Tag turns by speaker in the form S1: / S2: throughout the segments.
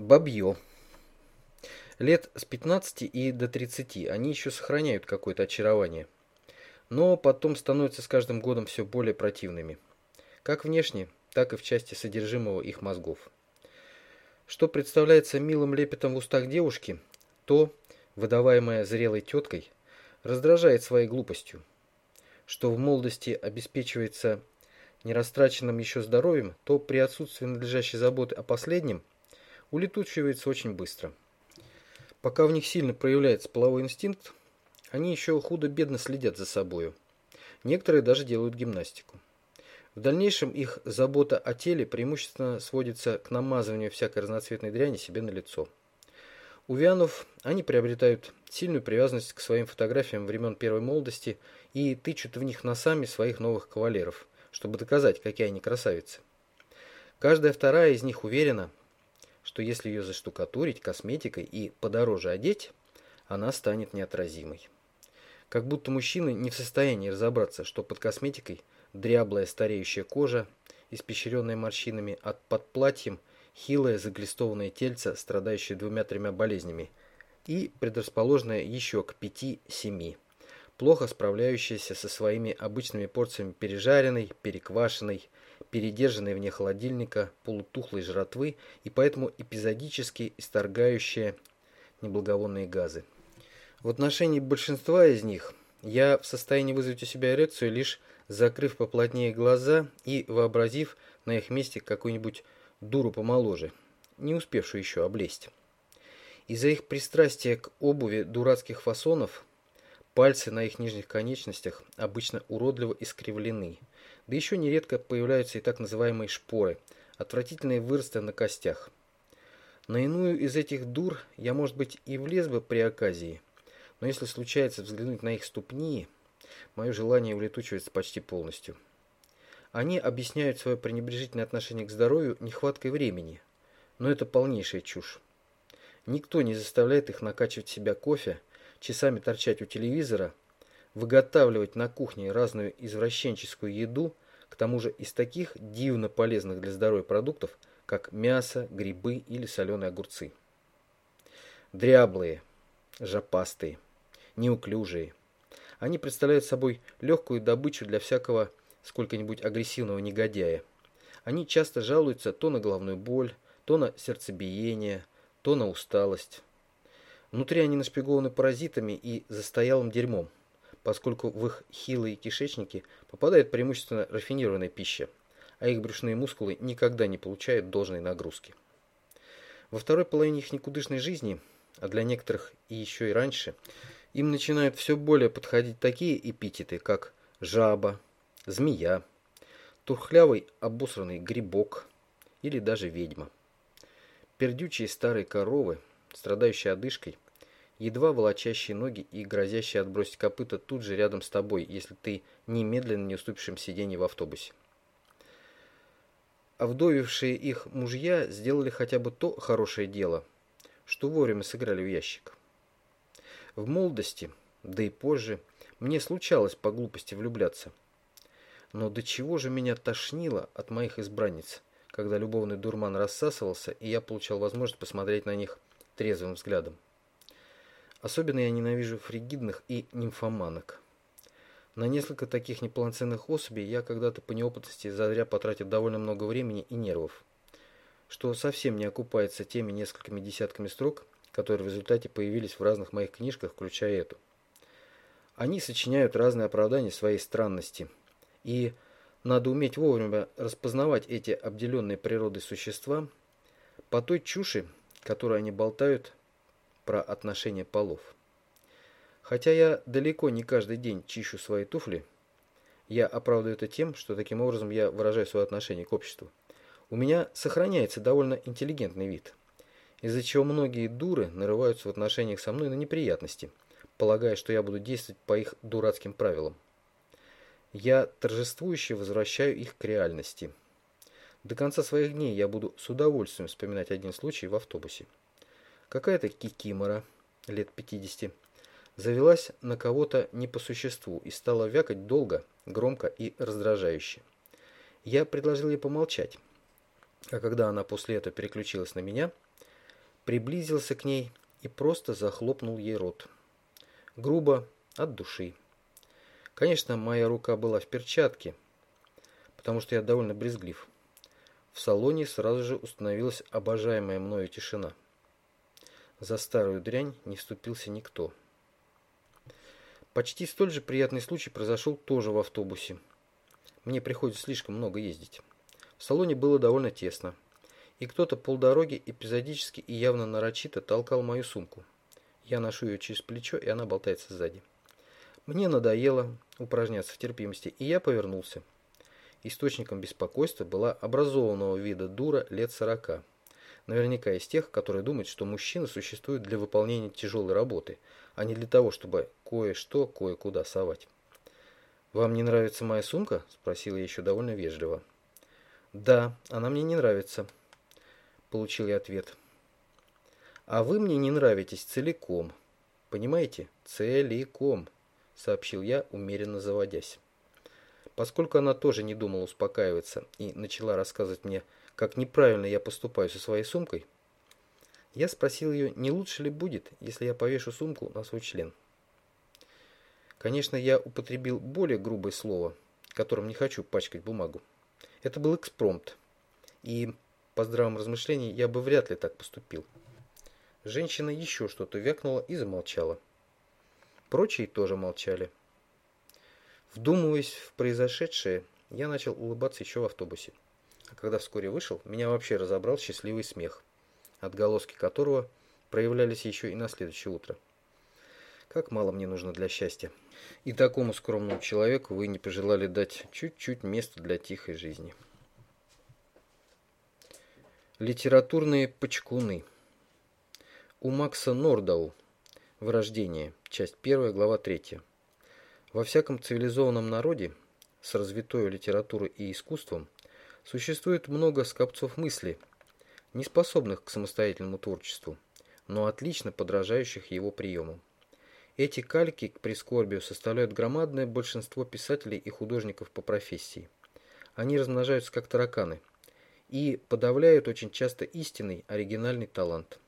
S1: Бабье. Лет с 15 и до 30 они еще сохраняют какое-то очарование, но потом становятся с каждым годом все более противными, как внешне, так и в части содержимого их мозгов. Что представляется милым лепетом в устах девушки, то, выдаваемое зрелой теткой, раздражает своей глупостью. Что в молодости обеспечивается нерастраченным еще здоровьем, то при отсутствии надлежащей заботы о последнем улетучивается очень быстро. Пока в них сильно проявляется половой инстинкт, они еще худо-бедно следят за собою. Некоторые даже делают гимнастику. В дальнейшем их забота о теле преимущественно сводится к намазыванию всякой разноцветной дряни себе на лицо. У Вианов они приобретают сильную привязанность к своим фотографиям времен первой молодости и тычут в них носами своих новых кавалеров, чтобы доказать, какие они красавицы. Каждая вторая из них уверена, что если ее заштукатурить косметикой и подороже одеть, она станет неотразимой. Как будто мужчины не в состоянии разобраться, что под косметикой дряблая стареющая кожа, испещренная морщинами, а под платьем хилое заглистованное тельце, страдающее двумя-тремя болезнями, и предрасположенное еще к пяти-семи, плохо справляющееся со своими обычными порциями пережаренной, переквашенной, передержанной вне холодильника, полутухлой жратвы и поэтому эпизодически исторгающая неблаговонные газы. В отношении большинства из них я в состоянии вызвать у себя эрекцию, лишь закрыв поплотнее глаза и вообразив на их месте какую-нибудь дуру помоложе, не успевшую еще облезть. Из-за их пристрастия к обуви дурацких фасонов пальцы на их нижних конечностях обычно уродливо искривлены, да еще нередко появляются и так называемые шпоры, отвратительные выросты на костях. На иную из этих дур я, может быть, и влез бы при оказии, но если случается взглянуть на их ступни, мое желание улетучивается почти полностью. Они объясняют свое пренебрежительное отношение к здоровью нехваткой времени, но это полнейшая чушь. Никто не заставляет их накачивать себя кофе, часами торчать у телевизора, выготавливать на кухне разную извращенческую еду, к тому же из таких дивно полезных для здоровья продуктов, как мясо, грибы или соленые огурцы. Дряблые, жопастые, неуклюжие. Они представляют собой легкую добычу для всякого сколько-нибудь агрессивного негодяя. Они часто жалуются то на головную боль, то на сердцебиение, то на усталость. Внутри они нашпигованы паразитами и застоялым дерьмом, поскольку в их хилые кишечники попадает преимущественно рафинированная пища, а их брюшные мускулы никогда не получают должной нагрузки. Во второй половине их никудышной жизни, а для некоторых и еще и раньше, им начинают все более подходить такие эпитеты, как жаба, змея, турхлявый обосранный грибок или даже ведьма. Пердючие старые коровы, страдающие одышкой, едва волочащие ноги и грозящие отбросить копыта тут же рядом с тобой, если ты немедленно не уступишь им сиденье в автобусе. Овдовевшие их мужья сделали хотя бы то хорошее дело, что вовремя сыграли в ящик. В молодости, да и позже, мне случалось по глупости влюбляться. Но до чего же меня тошнило от моих избранниц, когда любовный дурман рассасывался, и я получал возможность посмотреть на них трезвым взглядом. Особенно я ненавижу фригидных и нимфоманок. На несколько таких неполноценных особей я когда-то по неопытности зазря потратил довольно много времени и нервов, что совсем не окупается теми несколькими десятками строк, которые в результате появились в разных моих книжках, включая эту. Они сочиняют разные оправдания своей странности, и надо уметь вовремя распознавать эти обделенные природой существа по той чуши, которую они болтают про отношения полов. Хотя я далеко не каждый день чищу свои туфли, я оправдываю это тем, что таким образом я выражаю свое отношение к обществу. У меня сохраняется довольно интеллигентный вид – из-за чего многие дуры нарываются в отношениях со мной на неприятности, полагая, что я буду действовать по их дурацким правилам. Я торжествующе возвращаю их к реальности. До конца своих дней я буду с удовольствием вспоминать один случай в автобусе. Какая-то кикимора, лет 50, завелась на кого-то не по существу и стала вякать долго, громко и раздражающе. Я предложил ей помолчать, а когда она после этого переключилась на меня – приблизился к ней и просто захлопнул ей рот. Грубо, от души. Конечно, моя рука была в перчатке, потому что я довольно брезглив. В салоне сразу же установилась обожаемая мною тишина. За старую дрянь не вступился никто. Почти столь же приятный случай произошел тоже в автобусе. Мне приходится слишком много ездить. В салоне было довольно тесно, и кто-то полдороги эпизодически и явно нарочито толкал мою сумку. Я ношу ее через плечо, и она болтается сзади. Мне надоело упражняться в терпимости, и я повернулся. Источником беспокойства была образованного вида дура лет сорока. Наверняка из тех, которые думают, что мужчина существует для выполнения тяжелой работы, а не для того, чтобы кое-что кое-куда совать. «Вам не нравится моя сумка?» – спросил я еще довольно вежливо. «Да, она мне не нравится», – получил я ответ. «А вы мне не нравитесь целиком. Понимаете? Целиком», – сообщил я, умеренно заводясь. Поскольку она тоже не думала успокаиваться и начала рассказывать мне, как неправильно я поступаю со своей сумкой, я спросил ее, не лучше ли будет, если я повешу сумку на свой член. Конечно, я употребил более грубое слово, которым не хочу пачкать бумагу. Это был экспромт, и по здравом размышлении я бы вряд ли так поступил. Женщина еще что-то вякнула и замолчала. Прочие тоже молчали. Вдумываясь в произошедшее, я начал улыбаться еще в автобусе. А когда вскоре вышел, меня вообще разобрал счастливый смех, отголоски которого проявлялись еще и на следующее утро. Как мало мне нужно для счастья. И такому скромному человеку вы не пожелали дать чуть-чуть места для тихой жизни. Литературные почкуны. У Макса Нордау. Вырождение. Часть 1, глава 3. Во всяком цивилизованном народе с развитой литературой и искусством существует много скопцов мысли, не способных к самостоятельному творчеству, но отлично подражающих его приемам. Эти кальки к прискорбию составляют громадное большинство писателей и художников по профессии. Они размножаются как тараканы и подавляют очень часто истинный оригинальный талант.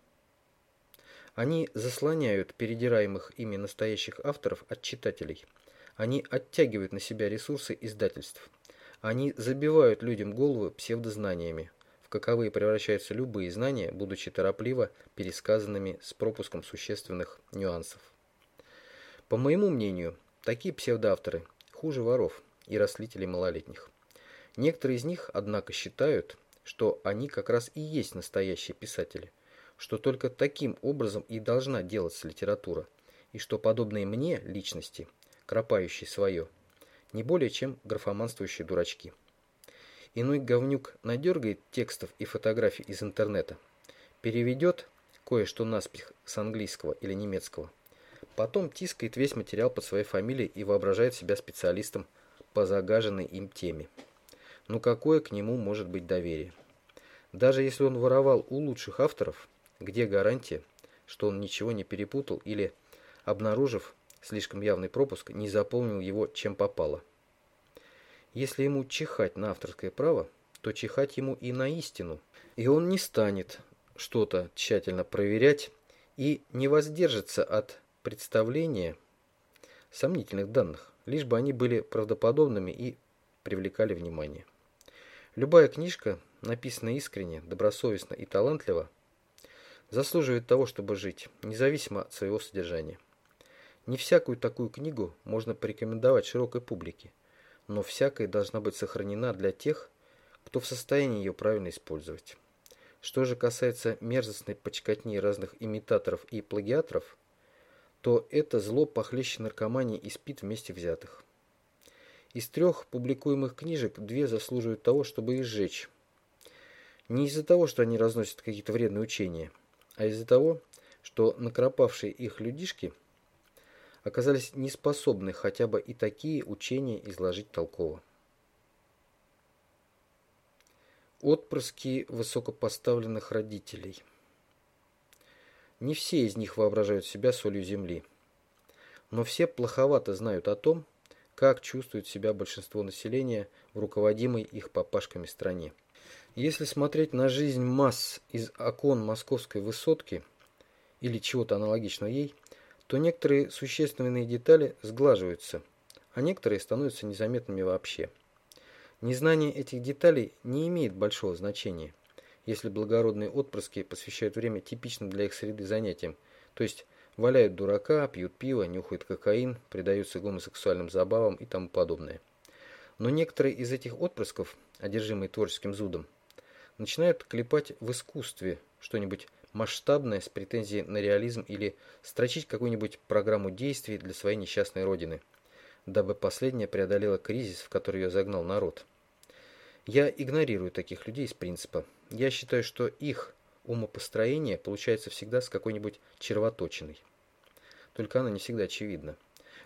S1: Они заслоняют передираемых ими настоящих авторов от читателей – они оттягивают на себя ресурсы издательств. Они забивают людям головы псевдознаниями, в каковые превращаются любые знания, будучи торопливо пересказанными с пропуском существенных нюансов. По моему мнению, такие псевдоавторы хуже воров и растлителей малолетних. Некоторые из них, однако, считают, что они как раз и есть настоящие писатели, что только таким образом и должна делаться литература, и что подобные мне личности – кропающий свое, не более чем графоманствующие дурачки. Иной говнюк надергает текстов и фотографий из интернета, переведет кое-что наспех с английского или немецкого, потом тискает весь материал под своей фамилией и воображает себя специалистом по загаженной им теме. Ну какое к нему может быть доверие? Даже если он воровал у лучших авторов, где гарантия, что он ничего не перепутал или, обнаружив слишком явный пропуск, не заполнил его чем попало. Если ему чихать на авторское право, то чихать ему и на истину, и он не станет что-то тщательно проверять и не воздержится от представления сомнительных данных, лишь бы они были правдоподобными и привлекали внимание. Любая книжка, написанная искренне, добросовестно и талантливо, заслуживает того, чтобы жить, независимо от своего содержания. Не всякую такую книгу можно порекомендовать широкой публике, но всякая должна быть сохранена для тех, кто в состоянии ее правильно использовать. Что же касается мерзостной почкотни разных имитаторов и плагиаторов, то это зло похлеще наркомании и спит вместе взятых. Из трех публикуемых книжек две заслуживают того, чтобы их сжечь. Не из-за того, что они разносят какие-то вредные учения, а из-за того, что накропавшие их людишки – оказались неспособны хотя бы и такие учения изложить толково. Отпрыски высокопоставленных родителей. Не все из них воображают себя солью земли, но все плоховато знают о том, как чувствует себя большинство населения в руководимой их папашками стране. Если смотреть на жизнь масс из окон московской высотки или чего-то аналогичного ей, то некоторые существенные детали сглаживаются, а некоторые становятся незаметными вообще. Незнание этих деталей не имеет большого значения, если благородные отпрыски посвящают время типичным для их среды занятиям, то есть валяют дурака, пьют пиво, нюхают кокаин, предаются гомосексуальным забавам и тому подобное. Но некоторые из этих отпрысков, одержимые творческим зудом, начинают клепать в искусстве что-нибудь масштабное с претензией на реализм или строчить какую-нибудь программу действий для своей несчастной родины, дабы последняя преодолела кризис, в который ее загнал народ. Я игнорирую таких людей из принципа. Я считаю, что их умопостроение получается всегда с какой-нибудь червоточиной. Только она не всегда очевидна.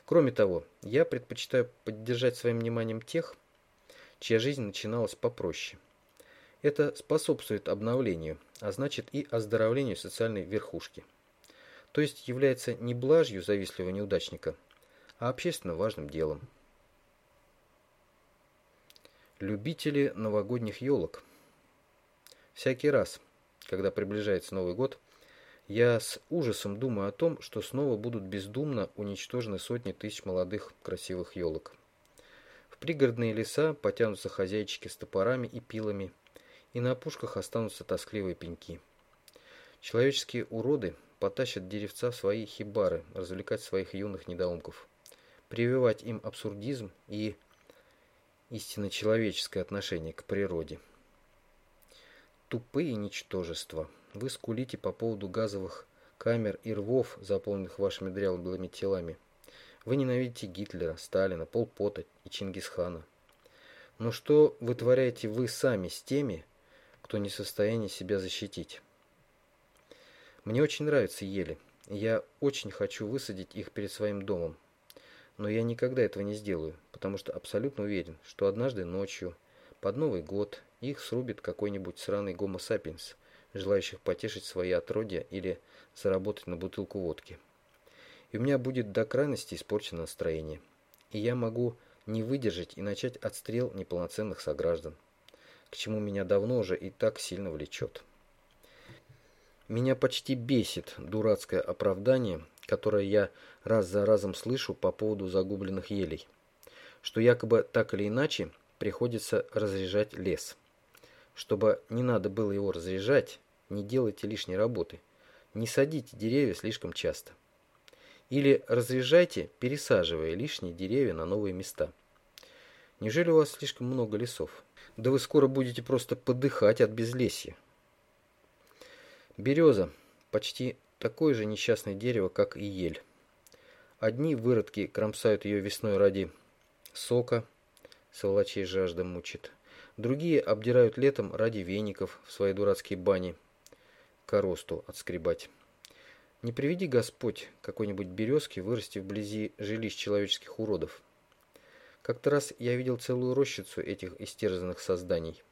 S1: Кроме того, я предпочитаю поддержать своим вниманием тех, чья жизнь начиналась попроще. Это способствует обновлению, а значит и оздоровлению социальной верхушки. То есть является не блажью завистливого неудачника, а общественно важным делом. Любители новогодних елок. Всякий раз, когда приближается Новый год, я с ужасом думаю о том, что снова будут бездумно уничтожены сотни тысяч молодых красивых елок. В пригородные леса потянутся хозяйчики с топорами и пилами, и на опушках останутся тоскливые пеньки. Человеческие уроды потащат деревца в свои хибары, развлекать своих юных недоумков, прививать им абсурдизм и истинно человеческое отношение к природе. Тупые ничтожества. Вы скулите по поводу газовых камер и рвов, заполненных вашими дряблыми телами. Вы ненавидите Гитлера, Сталина, Полпота и Чингисхана. Но что вытворяете вы сами с теми, кто не в состоянии себя защитить. Мне очень нравятся ели. Я очень хочу высадить их перед своим домом. Но я никогда этого не сделаю, потому что абсолютно уверен, что однажды ночью, под Новый год, их срубит какой-нибудь сраный гомо сапиенс, желающих потешить свои отродья или заработать на бутылку водки. И у меня будет до крайности испорчено настроение. И я могу не выдержать и начать отстрел неполноценных сограждан к чему меня давно уже и так сильно влечет. Меня почти бесит дурацкое оправдание, которое я раз за разом слышу по поводу загубленных елей, что якобы так или иначе приходится разряжать лес. Чтобы не надо было его разряжать, не делайте лишней работы, не садите деревья слишком часто. Или разряжайте, пересаживая лишние деревья на новые места. Неужели у вас слишком много лесов? Да вы скоро будете просто подыхать от безлесья. Береза почти такое же несчастное дерево, как и ель. Одни выродки кромсают ее весной ради сока, сволочей жажда мучит. Другие обдирают летом ради веников в свои дурацкие бани коросту отскребать. Не приведи Господь какой-нибудь березки вырасти вблизи жилищ человеческих уродов. Как-то раз я видел целую рощицу этих истерзанных созданий.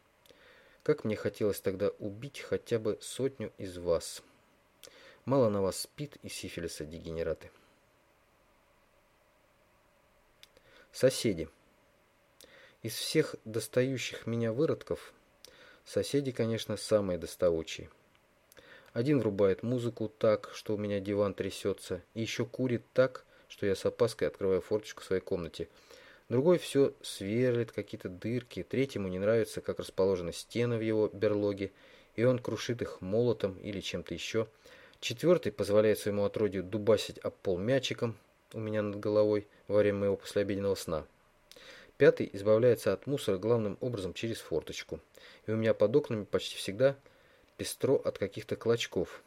S1: Как мне хотелось тогда убить хотя бы сотню из вас. Мало на вас спит и сифилиса дегенераты. Соседи. Из всех достающих меня выродков, соседи, конечно, самые доставучие. Один врубает музыку так, что у меня диван трясется, и еще курит так, что я с опаской открываю форточку в своей комнате – Другой все сверлит какие-то дырки, третьему не нравится, как расположены стены в его берлоге, и он крушит их молотом или чем-то еще. Четвертый позволяет своему отродью дубасить об пол мячиком у меня над головой во время моего послеобеденного сна. Пятый избавляется от мусора главным образом через форточку, и у меня под окнами почти всегда пестро от каких-то клочков.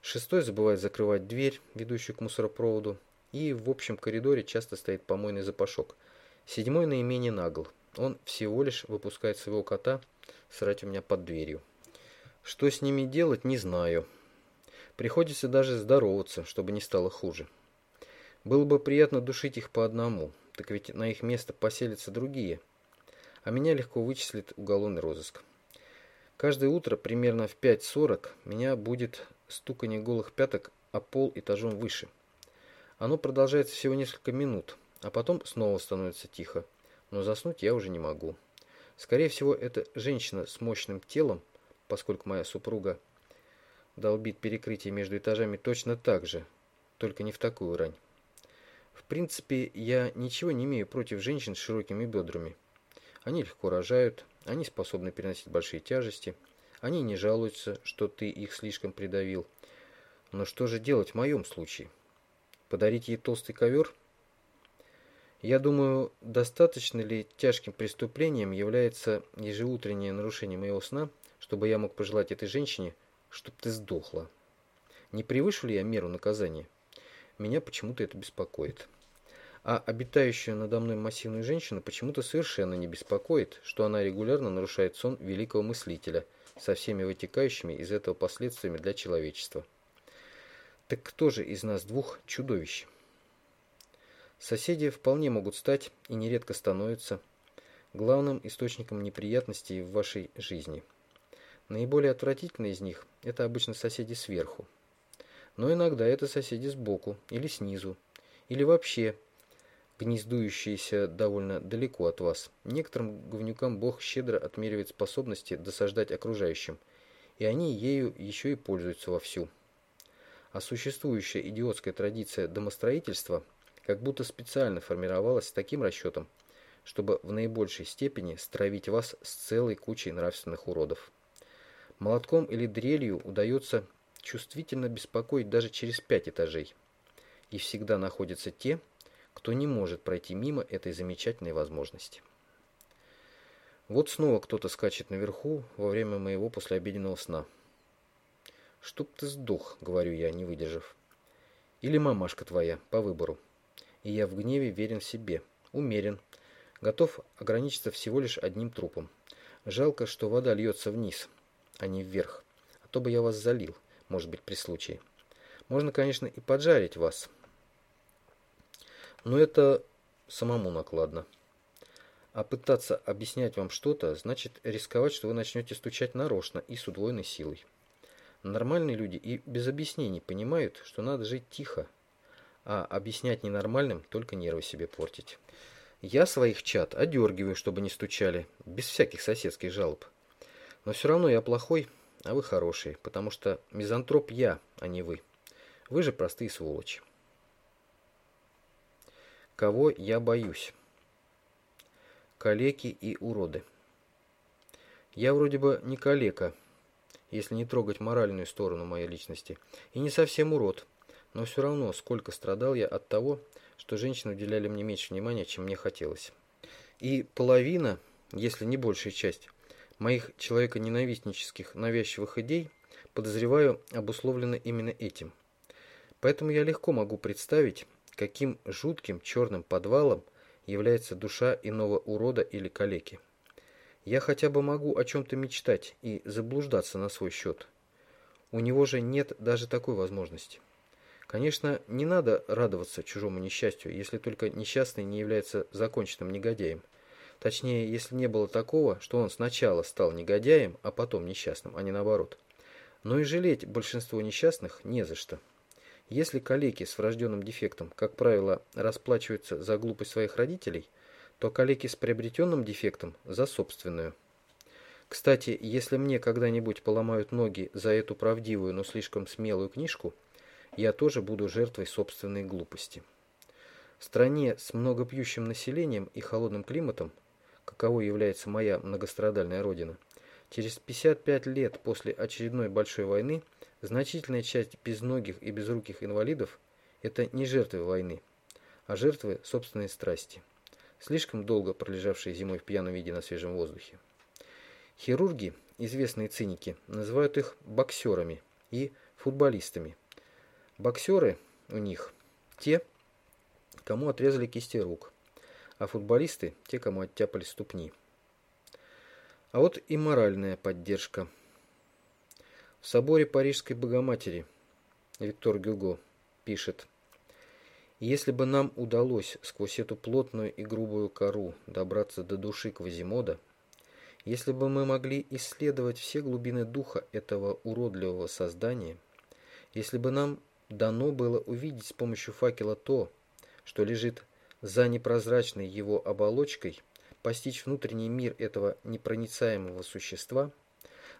S1: Шестой забывает закрывать дверь, ведущую к мусоропроводу, и в общем коридоре часто стоит помойный запашок. Седьмой наименее нагл. Он всего лишь выпускает своего кота срать у меня под дверью. Что с ними делать, не знаю. Приходится даже здороваться, чтобы не стало хуже. Было бы приятно душить их по одному, так ведь на их место поселятся другие. А меня легко вычислит уголовный розыск. Каждое утро примерно в 5.40 меня будет стуканье голых пяток о пол этажом выше – оно продолжается всего несколько минут, а потом снова становится тихо, но заснуть я уже не могу. Скорее всего, это женщина с мощным телом, поскольку моя супруга долбит перекрытие между этажами точно так же, только не в такую рань. В принципе, я ничего не имею против женщин с широкими бедрами. Они легко рожают, они способны переносить большие тяжести, они не жалуются, что ты их слишком придавил. Но что же делать в моем случае? Подарить ей толстый ковер? Я думаю, достаточно ли тяжким преступлением является ежеутреннее нарушение моего сна, чтобы я мог пожелать этой женщине, чтобы ты сдохла. Не превышу ли я меру наказания? Меня почему-то это беспокоит. А обитающую надо мной массивную женщину почему-то совершенно не беспокоит, что она регулярно нарушает сон великого мыслителя со всеми вытекающими из этого последствиями для человечества. Так кто же из нас двух чудовищ? Соседи вполне могут стать, и нередко становятся, главным источником неприятностей в вашей жизни. Наиболее отвратительные из них – это обычно соседи сверху но иногда это соседи сбоку или снизу, или вообще гнездующиеся довольно далеко от вас. Некоторым говнюкам Бог щедро отмеривает способности досаждать окружающим, и они ею еще и пользуются вовсю. А существующая идиотская традиция домостроительства как будто специально формировалась с таким расчетом, чтобы в наибольшей степени стравить вас с целой кучей нравственных уродов. Молотком или дрелью удается чувствительно беспокоить даже через пять этажей. И всегда находятся те, кто не может пройти мимо этой замечательной возможности. Вот снова кто-то скачет наверху во время моего послеобеденного сна. «Чтоб ты сдох», — говорю я, не выдержав. «Или мамашка твоя, по выбору». И я в гневе верен себе, умерен, готов ограничиться всего лишь одним трупом. Жалко, что вода льется вниз, а не вверх, а то бы я вас залил может быть, при случае. Можно, конечно, и поджарить вас. Но это самому накладно. А пытаться объяснять вам что-то, значит рисковать, что вы начнете стучать нарочно и с удвоенной силой. Нормальные люди и без объяснений понимают, что надо жить тихо, а объяснять ненормальным только нервы себе портить. Я своих чат одергиваю, чтобы не стучали, без всяких соседских жалоб. Но все равно я плохой, а вы хорошие, потому что мизантроп я, а не вы. Вы же простые сволочи. Кого я боюсь? Калеки и уроды. Я вроде бы не калека, если не трогать моральную сторону моей личности, и не совсем урод, но все равно сколько страдал я от того, что женщины уделяли мне меньше внимания, чем мне хотелось. И половина, если не большая часть, моих человеконенавистнических навязчивых идей, подозреваю, обусловлено именно этим. Поэтому я легко могу представить, каким жутким черным подвалом является душа иного урода или калеки. Я хотя бы могу о чем-то мечтать и заблуждаться на свой счет. У него же нет даже такой возможности. Конечно, не надо радоваться чужому несчастью, если только несчастный не является законченным негодяем. Точнее, если не было такого, что он сначала стал негодяем, а потом несчастным, а не наоборот. Но и жалеть большинство несчастных не за что. Если калеки с врожденным дефектом, как правило, расплачиваются за глупость своих родителей, то калеки с приобретенным дефектом за собственную. Кстати, если мне когда-нибудь поломают ноги за эту правдивую, но слишком смелую книжку, я тоже буду жертвой собственной глупости. В стране с многопьющим населением и холодным климатом каковой является моя многострадальная родина, через 55 лет после очередной большой войны значительная часть безногих и безруких инвалидов – это не жертвы войны, а жертвы собственной страсти, слишком долго пролежавшие зимой в пьяном виде на свежем воздухе. Хирурги, известные циники, называют их боксерами и футболистами. Боксеры у них те, кому отрезали кисти рук, а футболисты – те, кому оттяпали ступни. А вот и моральная поддержка. В соборе Парижской Богоматери Виктор Гюго пишет «Если бы нам удалось сквозь эту плотную и грубую кору добраться до души Квазимода, если бы мы могли исследовать все глубины духа этого уродливого создания, если бы нам дано было увидеть с помощью факела то, что лежит за непрозрачной его оболочкой, постичь внутренний мир этого непроницаемого существа,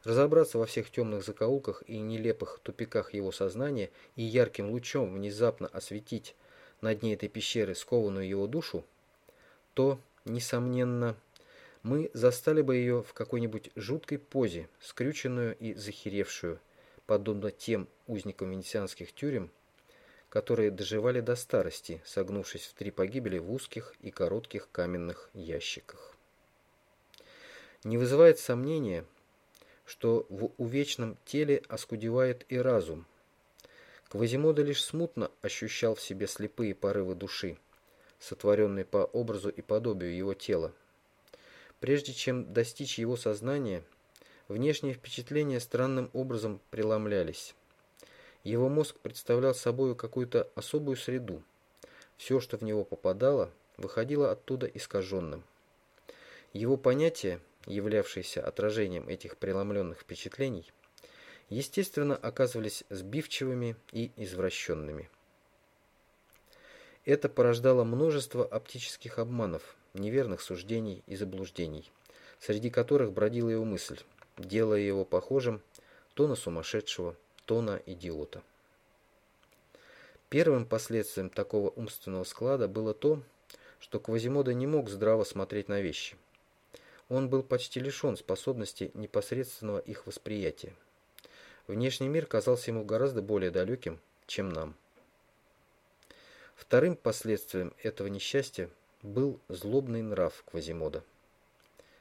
S1: разобраться во всех темных закоулках и нелепых тупиках его сознания и ярким лучом внезапно осветить на дне этой пещеры скованную его душу, то, несомненно, мы застали бы ее в какой-нибудь жуткой позе, скрюченную и захеревшую, подобно тем узникам венецианских тюрем, которые доживали до старости, согнувшись в три погибели в узких и коротких каменных ящиках. Не вызывает сомнения, что в увечном теле оскудевает и разум. Квазимода лишь смутно ощущал в себе слепые порывы души, сотворенные по образу и подобию его тела. Прежде чем достичь его сознания, внешние впечатления странным образом преломлялись. Его мозг представлял собой какую-то особую среду. Все, что в него попадало, выходило оттуда искаженным. Его понятия, являвшиеся отражением этих преломленных впечатлений, естественно, оказывались сбивчивыми и извращенными. Это порождало множество оптических обманов, неверных суждений и заблуждений, среди которых бродила его мысль, делая его похожим то на сумасшедшего, то на идиота. Первым последствием такого умственного склада было то, что Квазимода не мог здраво смотреть на вещи. Он был почти лишен способности непосредственного их восприятия. Внешний мир казался ему гораздо более далеким, чем нам. Вторым последствием этого несчастья был злобный нрав Квазимода.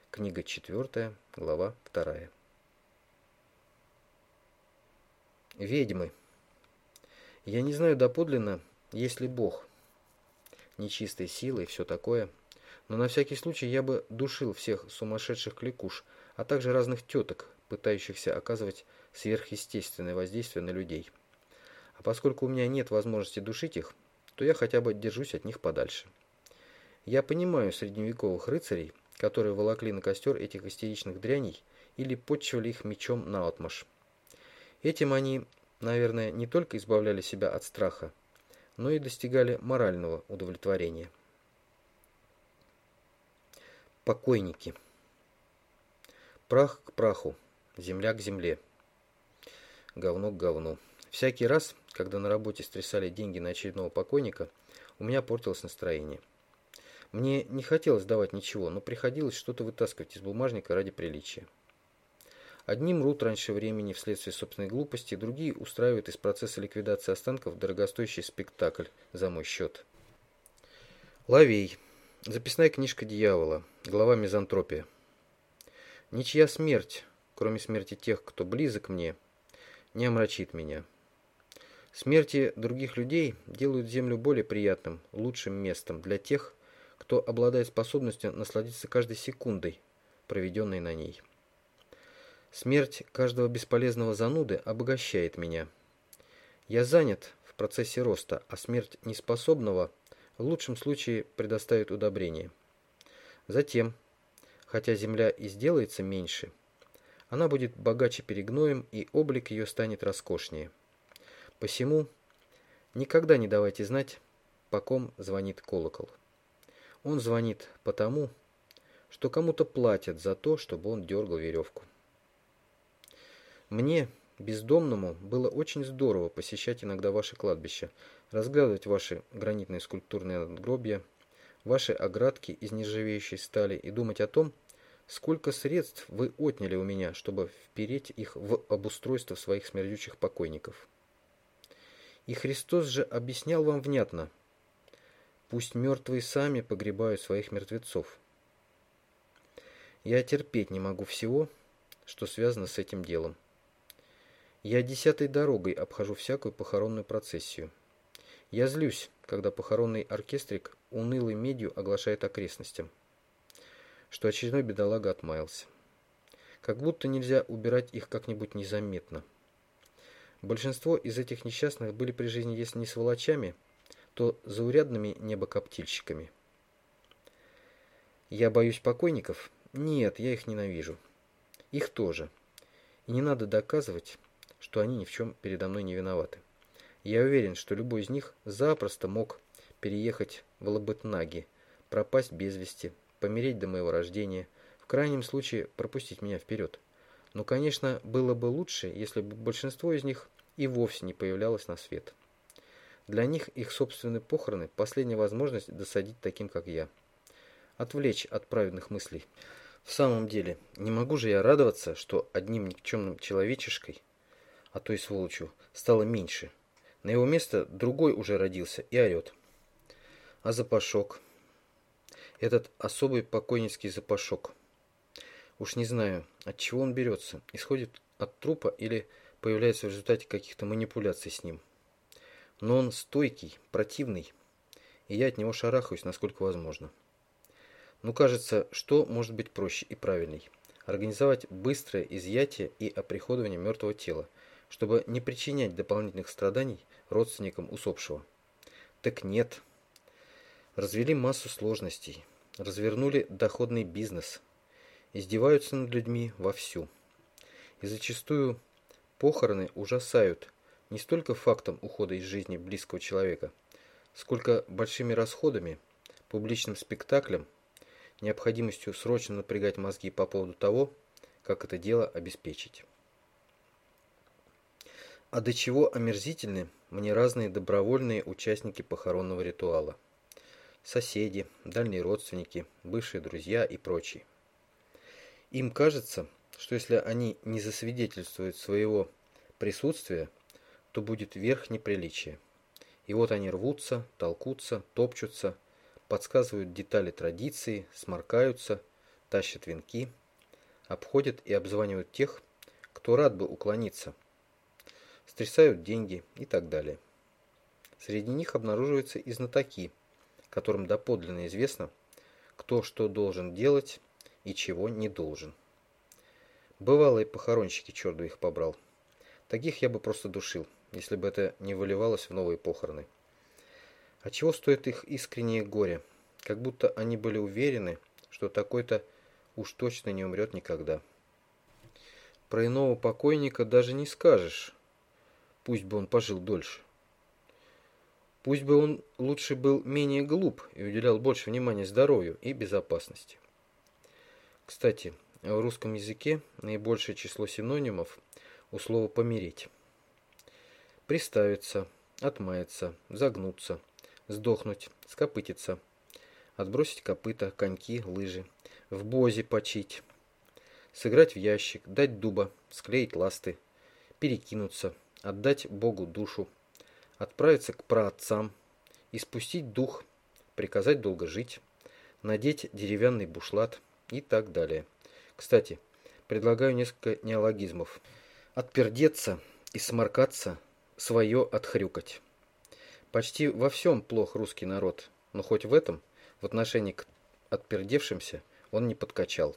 S1: Книга 4, глава 2. Ведьмы. Я не знаю доподлинно, есть ли Бог, нечистой силы и все такое, но на всякий случай я бы душил всех сумасшедших кликуш, а также разных теток, пытающихся оказывать сверхъестественное воздействие на людей. А поскольку у меня нет возможности душить их, то я хотя бы держусь от них подальше. Я понимаю средневековых рыцарей, которые волокли на костер этих истеричных дряней или подчивали их мечом наотмашь. Этим они, наверное, не только избавляли себя от страха, но и достигали морального удовлетворения. Покойники. Прах к праху, земля к земле, говно к говну. Всякий раз, когда на работе стрясали деньги на очередного покойника, у меня портилось настроение. Мне не хотелось давать ничего, но приходилось что-то вытаскивать из бумажника ради приличия. Одни мрут раньше времени вследствие собственной глупости, другие устраивают из процесса ликвидации останков дорогостоящий спектакль за мой счет. Лавей. Записная книжка дьявола. Глава мизантропия. Ничья смерть, кроме смерти тех, кто близок мне, не омрачит меня. Смерти других людей делают землю более приятным, лучшим местом для тех, кто обладает способностью насладиться каждой секундой, проведенной на ней. Смерть каждого бесполезного зануды обогащает меня. Я занят в процессе роста, а смерть неспособного в лучшем случае предоставит удобрение. Затем, хотя земля и сделается меньше, она будет богаче перегноем, и облик ее станет роскошнее. Посему никогда не давайте знать, по ком звонит колокол. Он звонит потому, что кому-то платят за то, чтобы он дергал веревку. Мне, бездомному, было очень здорово посещать иногда ваше кладбище, разглядывать ваши гранитные скульптурные надгробья, ваши оградки из нержавеющей стали и думать о том, сколько средств вы отняли у меня, чтобы впереть их в обустройство своих смердючих покойников. И Христос же объяснял вам внятно – Пусть мертвые сами погребают своих мертвецов. Я терпеть не могу всего, что связано с этим делом. Я десятой дорогой обхожу всякую похоронную процессию. Я злюсь, когда похоронный оркестрик унылой медью оглашает окрестностям, что очередной бедолага отмаялся. Как будто нельзя убирать их как-нибудь незаметно. Большинство из этих несчастных были при жизни, если не сволочами, то заурядными небокоптильщиками. Я боюсь покойников? Нет, я их ненавижу. Их тоже. И не надо доказывать, что они ни в чем передо мной не виноваты. Я уверен, что любой из них запросто мог переехать в Лабытнаги, пропасть без вести, помереть до моего рождения, в крайнем случае пропустить меня вперед. Но, конечно, было бы лучше, если бы большинство из них и вовсе не появлялось на свет. Для них их собственные похороны – последняя возможность досадить таким, как я. Отвлечь от праведных мыслей. В самом деле, не могу же я радоваться, что одним никчемным человечешкой, а то и сволочью, стало меньше. На его место другой уже родился и орет. А запашок? Этот особый покойницкий запашок. Уж не знаю, от чего он берется. Исходит от трупа или появляется в результате каких-то манипуляций с ним. Но он стойкий, противный, и я от него шарахаюсь, насколько возможно. Ну, кажется, что может быть проще и правильней? Организовать быстрое изъятие и оприходование мертвого тела, чтобы не причинять дополнительных страданий родственникам усопшего. Так нет. Развели массу сложностей, развернули доходный бизнес, издеваются над людьми вовсю. И зачастую похороны ужасают не столько фактом ухода из жизни близкого человека, сколько большими расходами, публичным спектаклем необходимостью срочно напрягать мозги по поводу того, как это дело обеспечить. А до чего омерзительны мне разные добровольные участники похоронного ритуала. Соседи, дальние родственники, бывшие друзья и прочие. Им кажется, что если они не засвидетельствуют своего присутствия, то будет верх неприличия. И вот они рвутся, толкутся, топчутся, подсказывают детали традиции, сморкаются, тащат венки, обходят и обзванивают тех, кто рад бы уклониться, стрясают деньги и так далее. Среди них обнаруживаются и знатоки, которым доподлинно известно, кто что должен делать и чего не должен. Бывалые похоронщики, черт их побрал. Таких я бы просто душил, если бы это не выливалось в новые похороны. А чего стоит их искреннее горе? Как будто они были уверены, что такой-то уж точно не умрет никогда. Про иного покойника даже не скажешь. Пусть бы он пожил дольше. Пусть бы он лучше был менее глуп и уделял больше внимания здоровью и безопасности. Кстати, в русском языке наибольшее число синонимов у слова «помереть». Приставиться, отмаяться, загнуться – сдохнуть, скопытиться, отбросить копыта, коньки, лыжи, в бозе почить, сыграть в ящик, дать дуба, склеить ласты, перекинуться, отдать Богу душу, отправиться к праотцам, испустить дух, приказать долго жить, надеть деревянный бушлат и так далее. Кстати, предлагаю несколько неологизмов. Отпердеться и сморкаться, свое отхрюкать. Почти во всем плох русский народ, но хоть в этом, в отношении к отпердевшимся, он не подкачал.